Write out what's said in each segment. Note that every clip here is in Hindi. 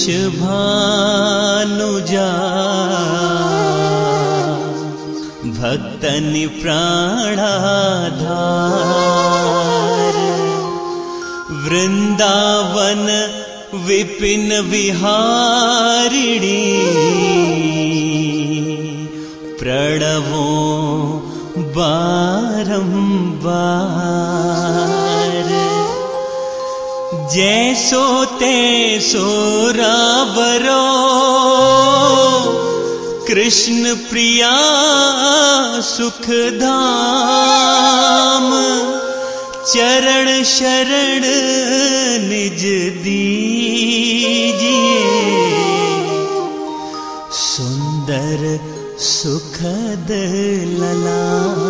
वृषभानुजा भक्तनि प्राणाधार। वृन्दावन विपिन विहारिणी। प्रणवो बारम्बार जैसो तैसो रावरो कृष्ण प्रिया सुखधाम चरण शरण निज दीजिए। सुंदर सुखद ललाम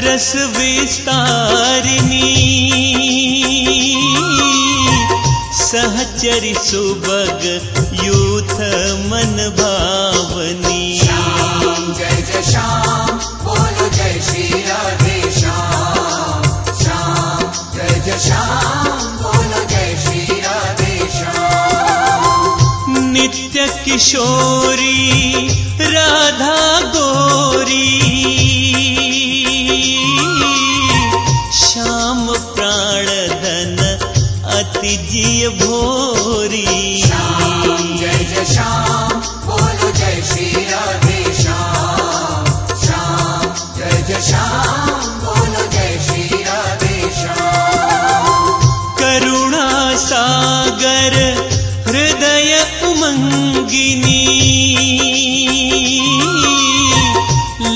रस विस्तारिणी। सहचरि सुबग यूथ मन भावनी। जय जय श्याम बोलो जय श्री राधे श्याम। श्याम जय जय श्याम बोलो जय श्री राधे श्याम। नित्य किशोरी राधा गोरी जिय भोरी। जय जय श्याम बोलो जय श्री राधे श्याम। श्याम जय जय श्याम बोलो जय श्री राधे श्याम। करुणा सागर हृदय उमंगिनी।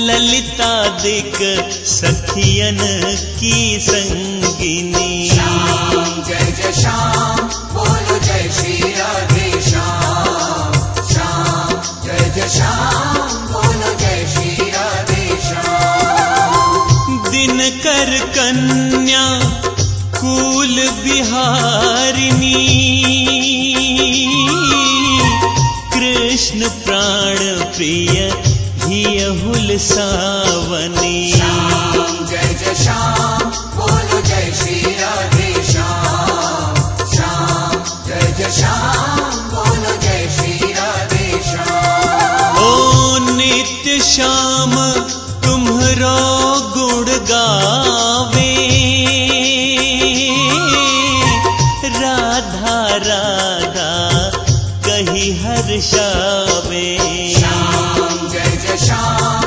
ललिता दिक सखियन की संगिनी कर कन्या कूल बिहारिणी। कृष्ण प्राण प्रिय हियहुल सावनी। जय जय श्याम बोलो जय श्री राधे श्याम। श्याम जय जय श्याम बोलो जय श्री राधे श्याम। ओ नित्य श्याम तुम्हरो गावे। राधा राधा कही हर्षावे जय जय श्याम।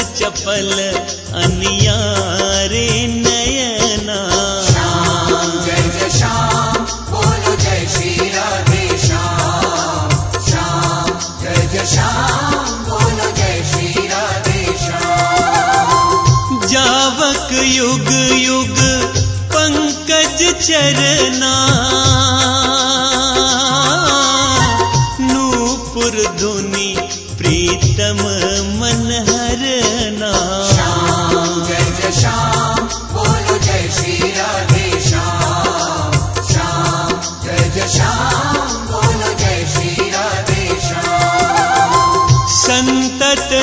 चपल अनियारे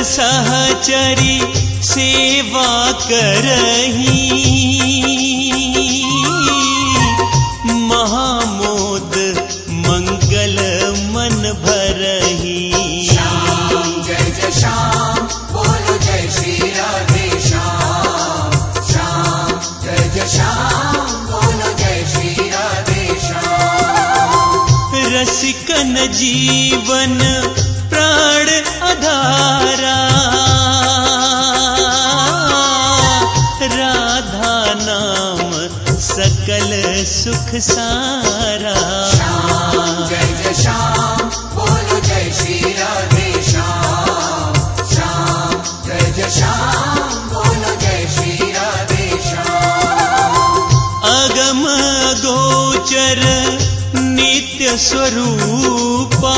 सहचरी सेवा करही। महामोद मंगल मन भरही। श्याम जय जय श्याम बोलो जय श्री राधे श्याम। श्याम जय जय श्याम बोलो जय श्री राधे श्याम। रसिकन जीवन सुख सारा। श्याम जय जय श्याम बोलो जय श्री राधे श्याम। श्याम जय जय श्याम बोलो जय श्री राधे श्याम। अगम गोचर नित्य स्वरूपा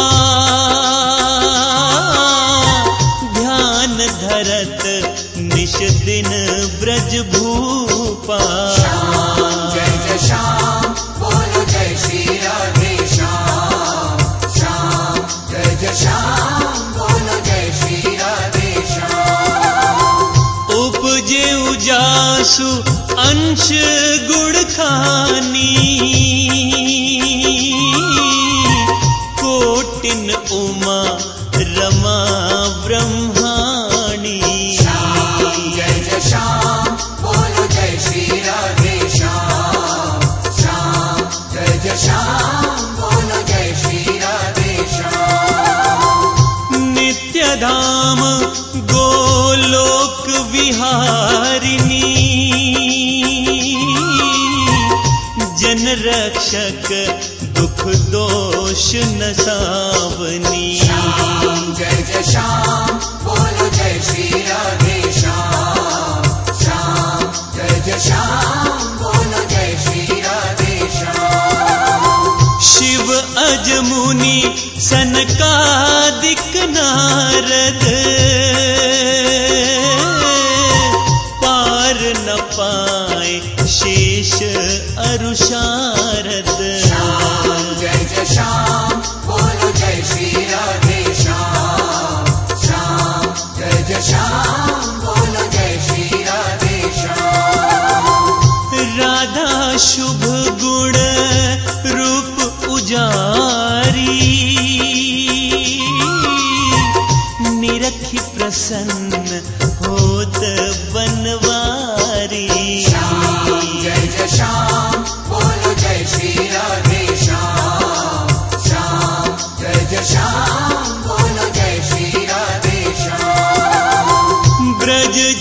उपजे उजासु अंश खानी रक्षक दुख दोष न सावनी। श्याम जय जय श्याम बोलो जय श्री राधे श्याम। श्याम जय जय श्याम बोलो जय श्री राधे श्याम। शिव अजमुनि सनकादिक नारद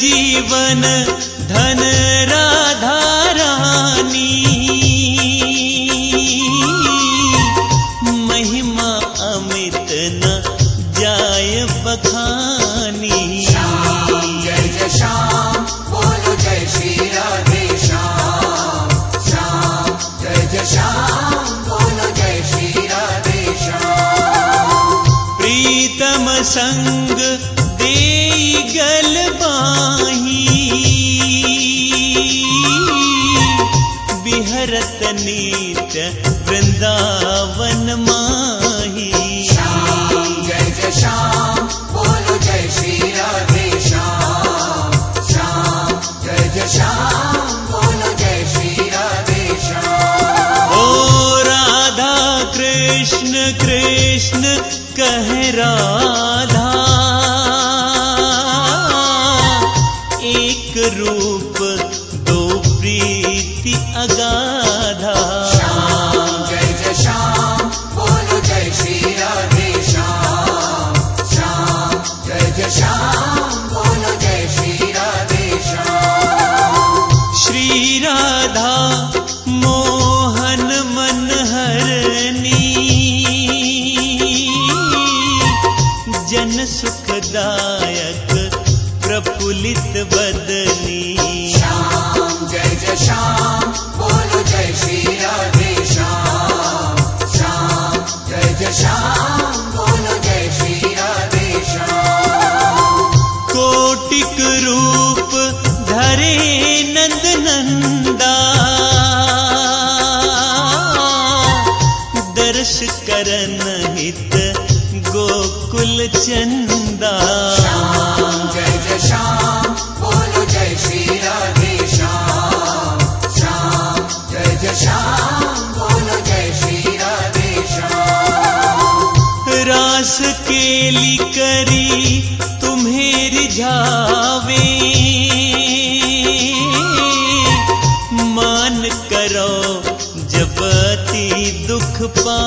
जीवन धन राधा रानी करन हित गोकुल चंदा। श्याम जय जय श्याम बोलो जय श्री राधे श्याम। श्याम जय जय श्याम बोलो जय श्री राधे श्याम। रास केली करी तुम्हें रिझावे। मान करो जब दुख पा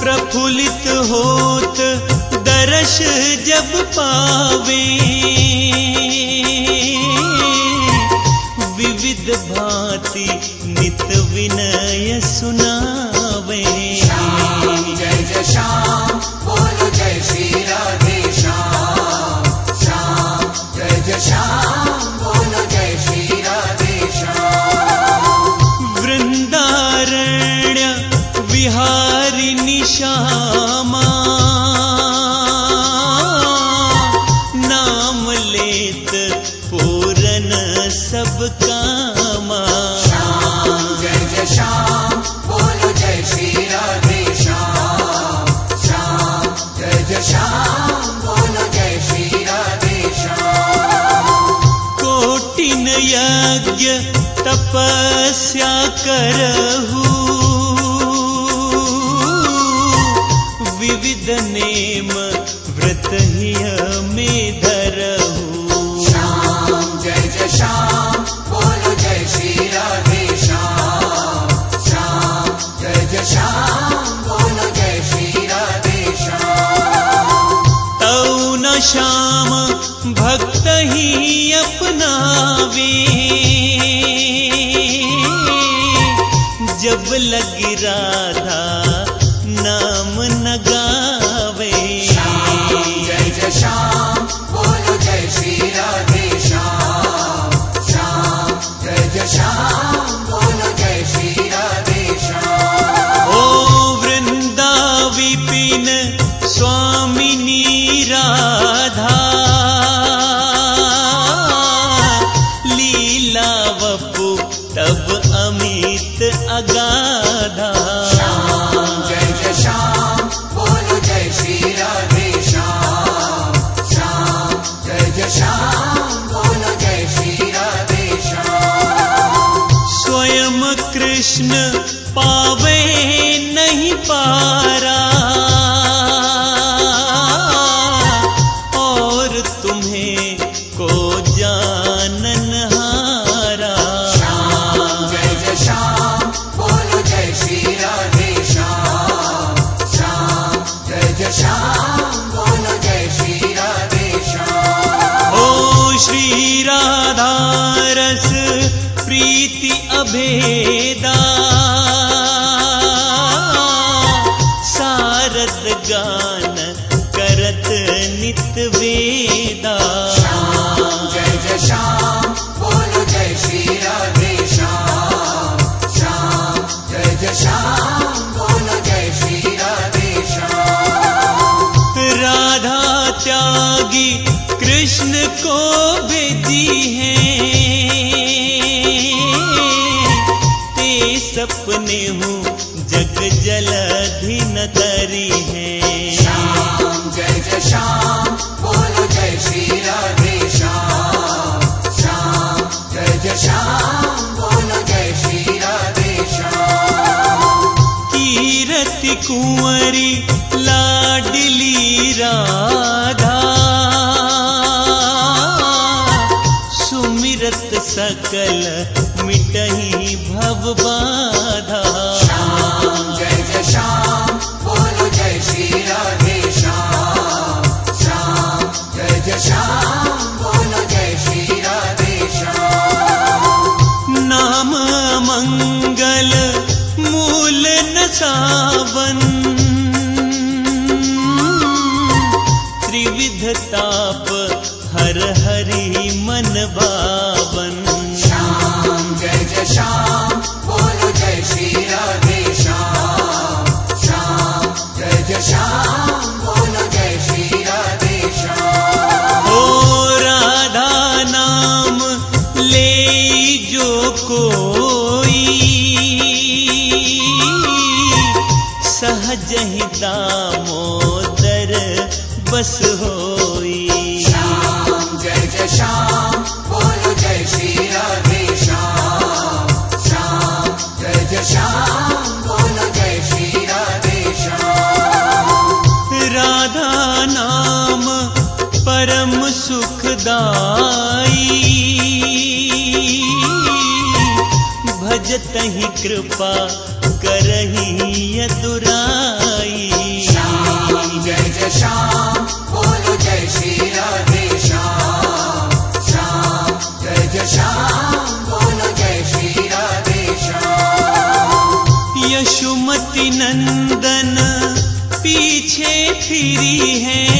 प्रफुल्लित होत दर्श जब पावे। विविध भांति नित विनय सुनावे। जय जय श्याम, बोलो जय श्री राधे श्याम। श्याम, जय जय श्याम। क्या करहु राधा भेदा सारत गान करत नित वेदा। जय श्याम श्री श्याम। जय श्याम जय राधा त्यागी कृष्ण को बेदी है। मिटही भव बाधा। करही कृपा करही ये दुराई। श्याम जय जय श्याम बोलो जय श्री राधे श्याम। श्याम जय जय श्याम बोलो जय श्री राधे श्याम। यशुमति नंदन पीछे फिरी है।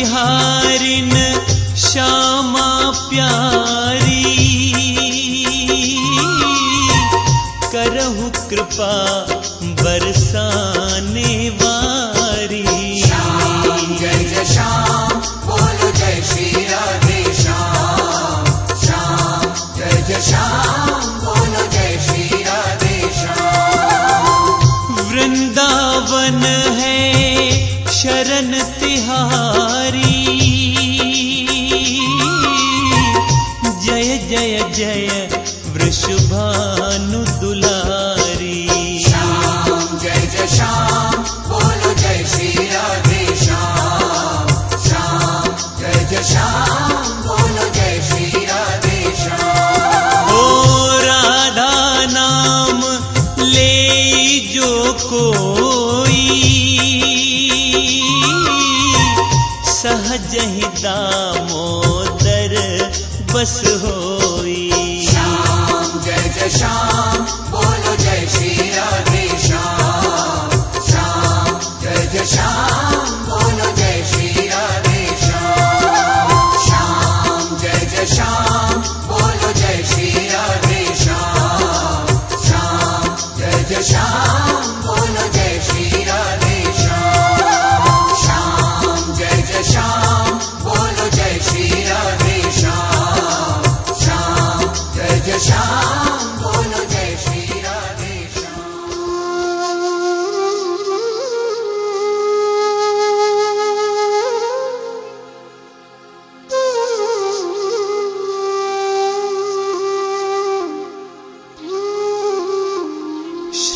बिहारिन जय जय जय वृषभानलहारी जय जय श्याम।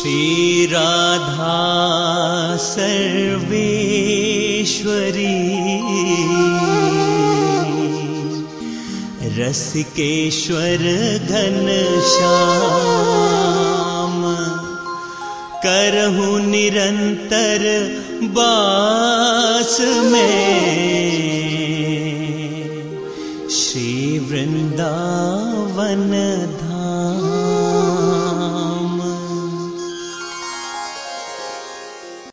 श्रीराधा सर्वेश्वरी रसिकेश्वर घनश्याम करहु निरन्तर बास बासमे श्रीवृन्दावन